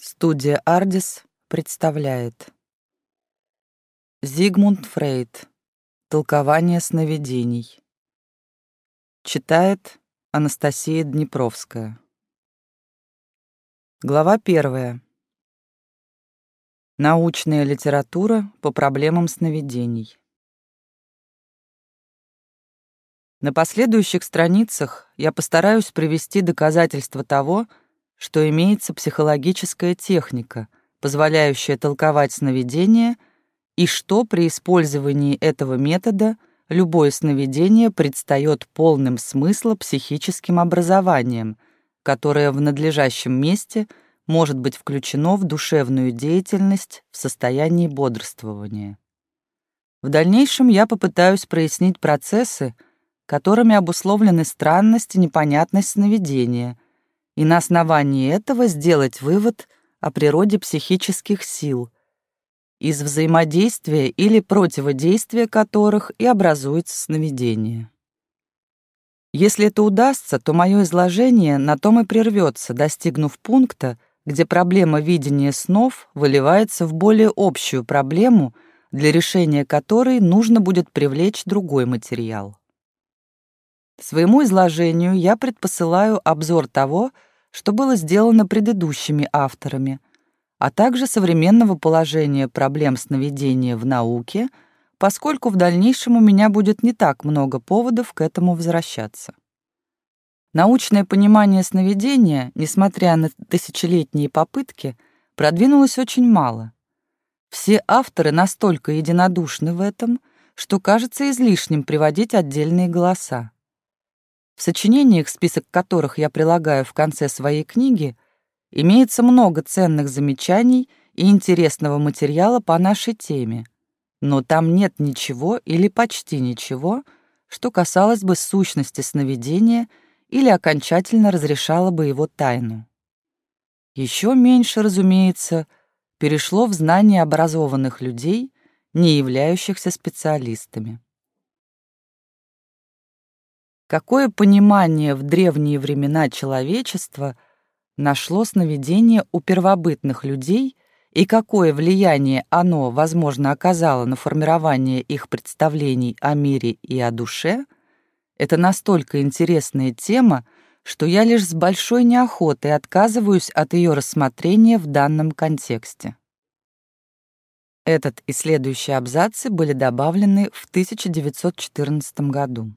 Студия «Ардис» представляет. Зигмунд Фрейд. Толкование сновидений Читает Анастасия Днепровская. Глава первая. Научная литература по проблемам сновидений. На последующих страницах я постараюсь привести доказательства того, что имеется психологическая техника, позволяющая толковать сновидения, и что при использовании этого метода любое сновидение предстает полным смысла психическим образованием, которое в надлежащем месте может быть включено в душевную деятельность в состоянии бодрствования. В дальнейшем я попытаюсь прояснить процессы, которыми обусловлены странность и непонятность сновидения — и на основании этого сделать вывод о природе психических сил, из взаимодействия или противодействия которых и образуется сновидение. Если это удастся, то мое изложение на том и прервется, достигнув пункта, где проблема видения снов выливается в более общую проблему, для решения которой нужно будет привлечь другой материал. Своему изложению я предпосылаю обзор того, что было сделано предыдущими авторами, а также современного положения проблем сновидения в науке, поскольку в дальнейшем у меня будет не так много поводов к этому возвращаться. Научное понимание сновидения, несмотря на тысячелетние попытки, продвинулось очень мало. Все авторы настолько единодушны в этом, что кажется излишним приводить отдельные голоса. В сочинениях, список которых я прилагаю в конце своей книги, имеется много ценных замечаний и интересного материала по нашей теме, но там нет ничего или почти ничего, что касалось бы сущности сновидения или окончательно разрешало бы его тайну. Еще меньше, разумеется, перешло в знание образованных людей, не являющихся специалистами. Какое понимание в древние времена человечества нашло сновидение у первобытных людей и какое влияние оно, возможно, оказало на формирование их представлений о мире и о душе, это настолько интересная тема, что я лишь с большой неохотой отказываюсь от ее рассмотрения в данном контексте. Этот и следующие абзацы были добавлены в 1914 году.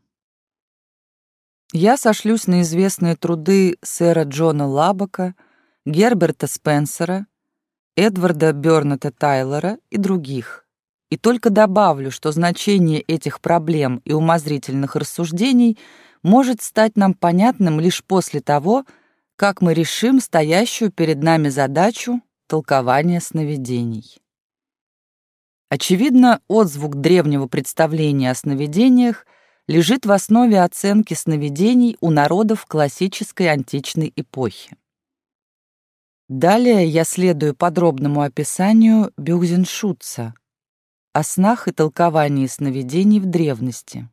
Я сошлюсь на известные труды сэра Джона Лабака, Герберта Спенсера, Эдварда Бёрната Тайлора и других. И только добавлю, что значение этих проблем и умозрительных рассуждений может стать нам понятным лишь после того, как мы решим стоящую перед нами задачу толкования сновидений. Очевидно, отзвук древнего представления о сновидениях — лежит в основе оценки сновидений у народов классической античной эпохи. Далее я следую подробному описанию Бюхзеншутца о снах и толковании сновидений в древности.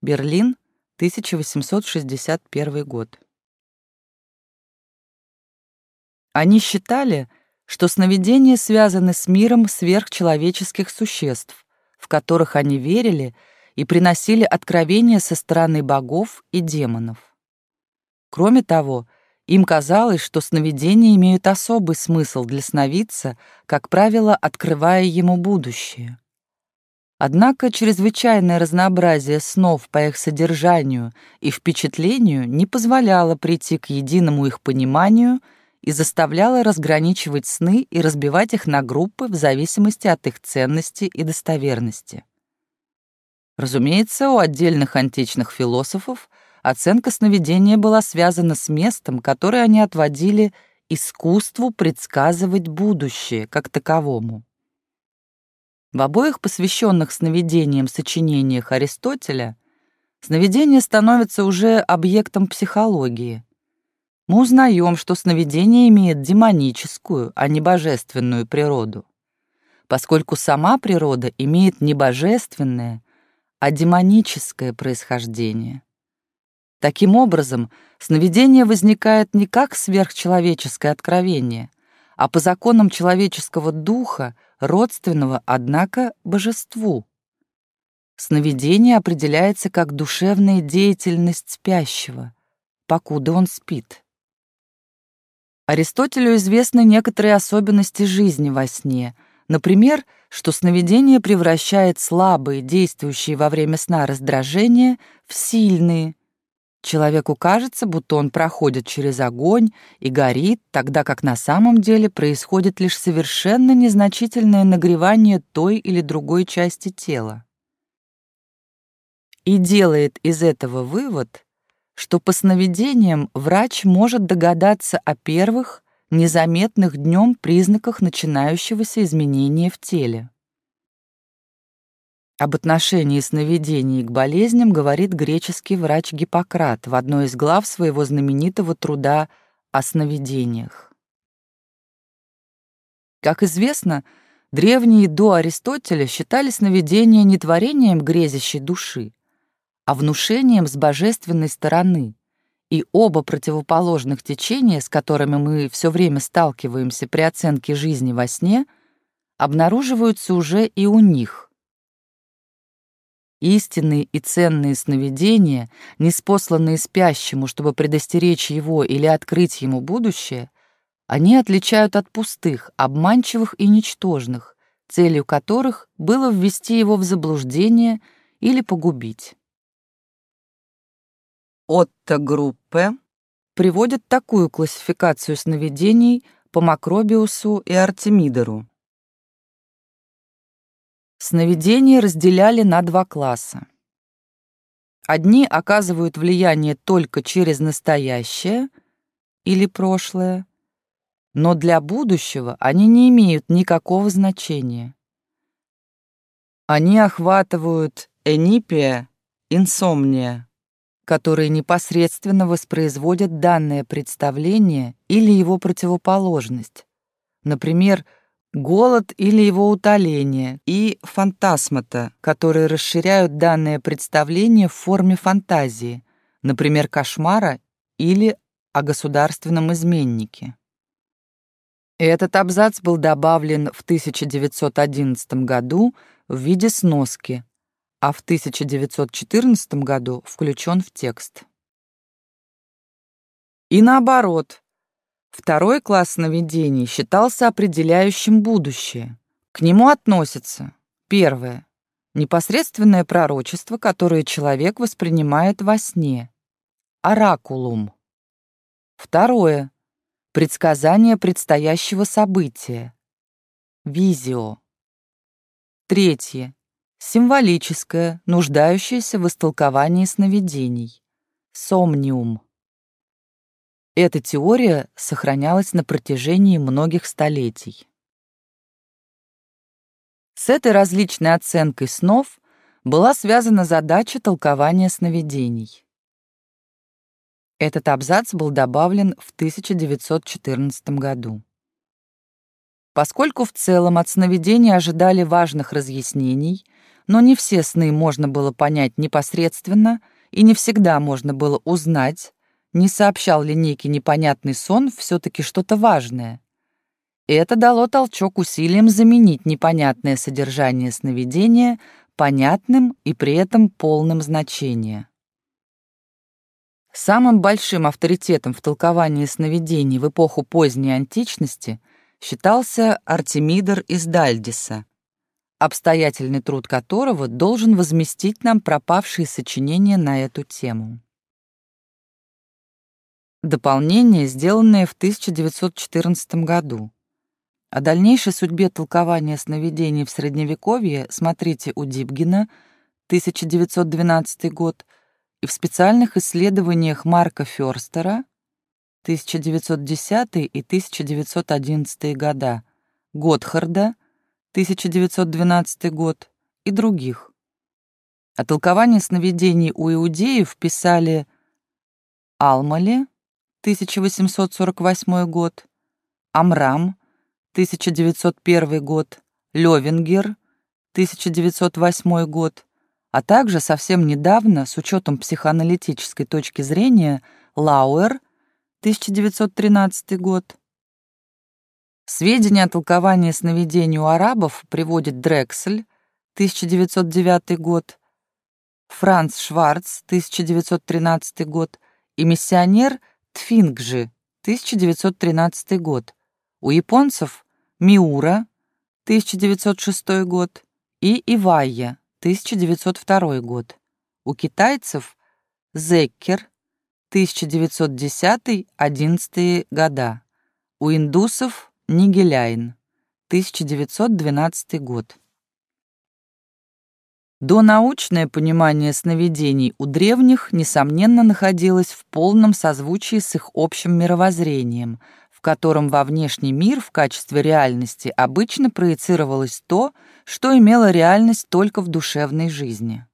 Берлин, 1861 год. Они считали, что сновидения связаны с миром сверхчеловеческих существ, в которых они верили — и приносили откровения со стороны богов и демонов. Кроме того, им казалось, что сновидения имеют особый смысл для сновидца, как правило, открывая ему будущее. Однако чрезвычайное разнообразие снов по их содержанию и впечатлению не позволяло прийти к единому их пониманию и заставляло разграничивать сны и разбивать их на группы в зависимости от их ценности и достоверности. Разумеется, у отдельных античных философов оценка сновидения была связана с местом, которое они отводили искусству предсказывать будущее как таковому. В обоих посвященных сновидениям сочинениях Аристотеля сновидение становится уже объектом психологии. Мы узнаем, что сновидение имеет демоническую, а не божественную природу. Поскольку сама природа имеет не божественное, а демоническое происхождение. Таким образом, сновидение возникает не как сверхчеловеческое откровение, а по законам человеческого духа, родственного, однако, божеству. Сновидение определяется как душевная деятельность спящего, покуда он спит. Аристотелю известны некоторые особенности жизни во сне, например, что сновидение превращает слабые, действующие во время сна раздражения, в сильные. Человеку кажется, будто он проходит через огонь и горит, тогда как на самом деле происходит лишь совершенно незначительное нагревание той или другой части тела и делает из этого вывод, что по сновидениям врач может догадаться о первых, незаметных днем признаках начинающегося изменения в теле. Об отношении сновидений к болезням говорит греческий врач Гиппократ в одной из глав своего знаменитого труда о сновидениях. Как известно, древние до Аристотеля считали сновидения не творением грезящей души, а внушением с божественной стороны. И оба противоположных течения, с которыми мы все время сталкиваемся при оценке жизни во сне, обнаруживаются уже и у них. Истинные и ценные сновидения, неспосланные спящему, чтобы предостеречь его или открыть ему будущее, они отличают от пустых, обманчивых и ничтожных, целью которых было ввести его в заблуждение или погубить. Отто Группе приводит такую классификацию сновидений по Макробиусу и Артемидору. Сновидения разделяли на два класса. Одни оказывают влияние только через настоящее или прошлое, но для будущего они не имеют никакого значения. Они охватывают энипия, инсомния, которые непосредственно воспроизводят данное представление или его противоположность. Например, голод или его утоление, и фантасмата, которые расширяют данное представление в форме фантазии, например, кошмара или о государственном изменнике. Этот абзац был добавлен в 1911 году в виде сноски а в 1914 году включен в текст. И наоборот, второй класс сновидений считался определяющим будущее. К нему относятся первое — непосредственное пророчество, которое человек воспринимает во сне, оракулум. Второе — предсказание предстоящего события, визио. Третье Символическое, нуждающееся в истолковании сновидений. Сомниум. Эта теория сохранялась на протяжении многих столетий. С этой различной оценкой снов была связана задача толкования сновидений. Этот абзац был добавлен в 1914 году. Поскольку в целом от сновидений ожидали важных разъяснений, но не все сны можно было понять непосредственно, и не всегда можно было узнать, не сообщал ли некий непонятный сон все-таки что-то важное. Это дало толчок усилиям заменить непонятное содержание сновидения понятным и при этом полным значения. Самым большим авторитетом в толковании сновидений в эпоху поздней античности считался Артемидор из Дальдиса, обстоятельный труд которого должен возместить нам пропавшие сочинения на эту тему. Дополнение, сделанное в 1914 году. О дальнейшей судьбе толкования сновидений в Средневековье смотрите у Дибгина, 1912 год, и в специальных исследованиях Марка Фёрстера, 1910 и 1911 года, Готхарда, 1912 год, и других. О толковании сновидений у иудеев писали Алмали, 1848 год, Амрам, 1901 год, Левингер, 1908 год, а также совсем недавно, с учетом психоаналитической точки зрения, Лауэр, 1913 год, Сведения о толковании сновидений у арабов приводит Дрексель, 1909 год, Франц Шварц, 1913 год, и миссионер Тфингжи, 1913 год. У японцев Миура, 1906 год, и Ивайя, 1902 год. У китайцев Зеккер, 1910-11 года. У индусов Нигеляйн, 1912 год. Донаучное понимание сновидений у древних, несомненно, находилось в полном созвучии с их общим мировоззрением, в котором во внешний мир в качестве реальности обычно проецировалось то, что имело реальность только в душевной жизни.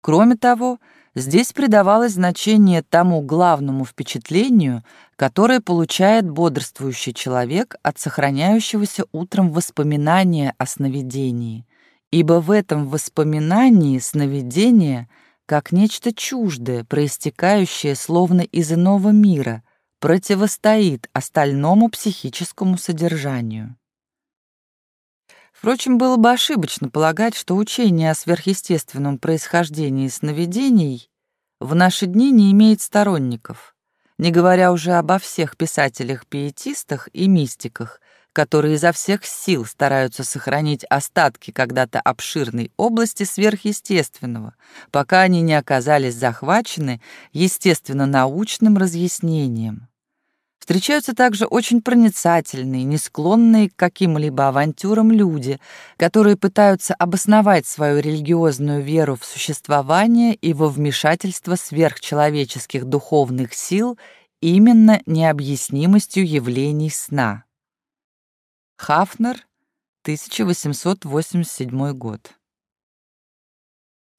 Кроме того, здесь придавалось значение тому главному впечатлению, которое получает бодрствующий человек от сохраняющегося утром воспоминания о сновидении — ибо в этом воспоминании сновидение, как нечто чуждое, проистекающее словно из иного мира, противостоит остальному психическому содержанию. Впрочем, было бы ошибочно полагать, что учение о сверхъестественном происхождении сновидений в наши дни не имеет сторонников, не говоря уже обо всех писателях-пиетистах и мистиках, которые изо всех сил стараются сохранить остатки когда-то обширной области сверхъестественного, пока они не оказались захвачены естественно-научным разъяснением. Встречаются также очень проницательные, не склонные к каким-либо авантюрам люди, которые пытаются обосновать свою религиозную веру в существование и во вмешательство сверхчеловеческих духовных сил именно необъяснимостью явлений сна. Хафнер, 1887 год.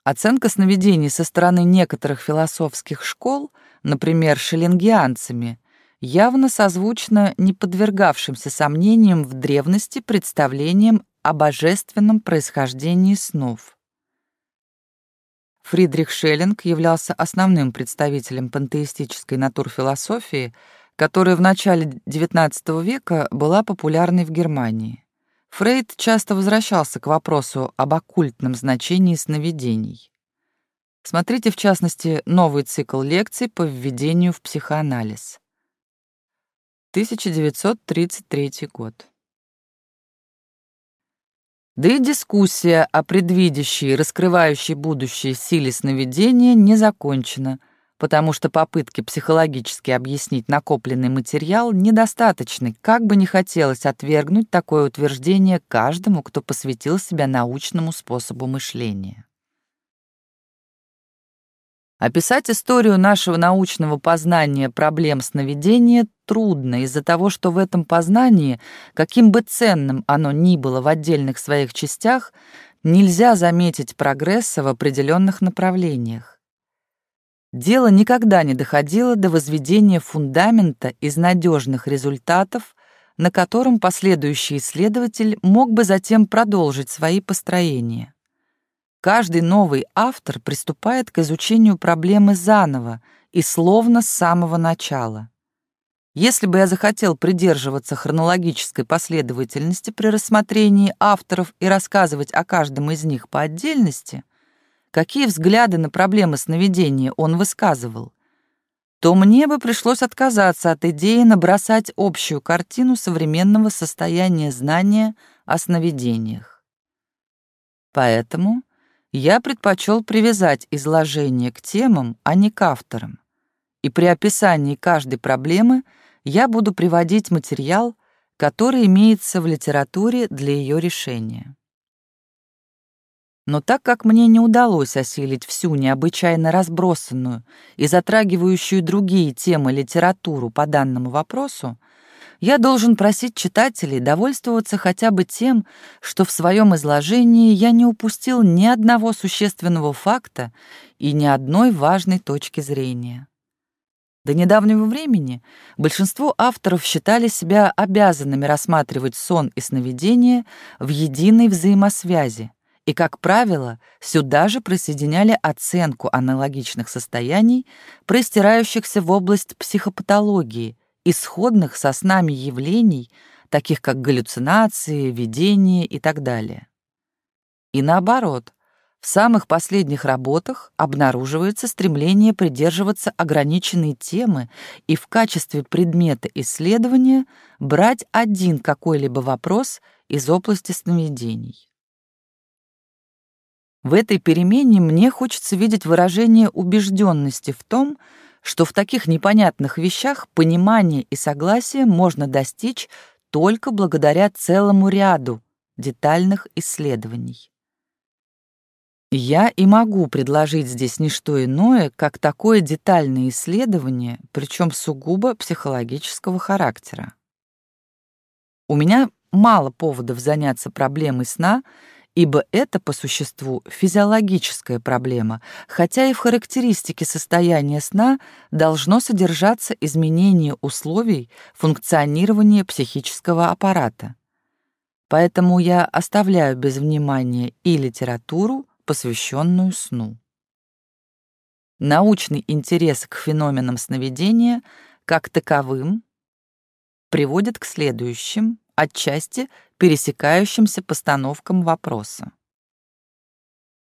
Оценка сновидений со стороны некоторых философских школ, например, шеллингианцами, явно созвучна не подвергавшимся сомнениям в древности представлениям о божественном происхождении снов. Фридрих Шеллинг являлся основным представителем пантеистической натурфилософии, которая в начале XIX века была популярной в Германии. Фрейд часто возвращался к вопросу об оккультном значении сновидений. Смотрите, в частности, новый цикл лекций по введению в психоанализ. 1933 год. Да и дискуссия о предвидящей раскрывающей будущее силе сновидения не закончена — потому что попытки психологически объяснить накопленный материал недостаточны, как бы не хотелось отвергнуть такое утверждение каждому, кто посвятил себя научному способу мышления. Описать историю нашего научного познания проблем сновидения трудно из-за того, что в этом познании, каким бы ценным оно ни было в отдельных своих частях, нельзя заметить прогресса в определенных направлениях. Дело никогда не доходило до возведения фундамента из надежных результатов, на котором последующий исследователь мог бы затем продолжить свои построения. Каждый новый автор приступает к изучению проблемы заново и словно с самого начала. Если бы я захотел придерживаться хронологической последовательности при рассмотрении авторов и рассказывать о каждом из них по отдельности — какие взгляды на проблемы сновидения он высказывал, то мне бы пришлось отказаться от идеи набросать общую картину современного состояния знания о сновидениях. Поэтому я предпочел привязать изложение к темам, а не к авторам. И при описании каждой проблемы я буду приводить материал, который имеется в литературе для ее решения. Но так как мне не удалось осилить всю необычайно разбросанную и затрагивающую другие темы литературу по данному вопросу, я должен просить читателей довольствоваться хотя бы тем, что в своем изложении я не упустил ни одного существенного факта и ни одной важной точки зрения. До недавнего времени большинство авторов считали себя обязанными рассматривать сон и сновидение в единой взаимосвязи, и, как правило, сюда же присоединяли оценку аналогичных состояний, простирающихся в область психопатологии, исходных со снами явлений, таких как галлюцинации, видения и так далее. И наоборот, в самых последних работах обнаруживается стремление придерживаться ограниченной темы и в качестве предмета исследования брать один какой-либо вопрос из области сновидений. В этой перемене мне хочется видеть выражение убежденности в том, что в таких непонятных вещах понимание и согласие можно достичь только благодаря целому ряду детальных исследований. Я и могу предложить здесь не что иное, как такое детальное исследование, причем сугубо психологического характера. У меня мало поводов заняться проблемой сна, ибо это, по существу, физиологическая проблема, хотя и в характеристике состояния сна должно содержаться изменение условий функционирования психического аппарата. Поэтому я оставляю без внимания и литературу, посвященную сну. Научный интерес к феноменам сновидения как таковым приводит к следующим, отчасти пересекающимся постановкам вопроса.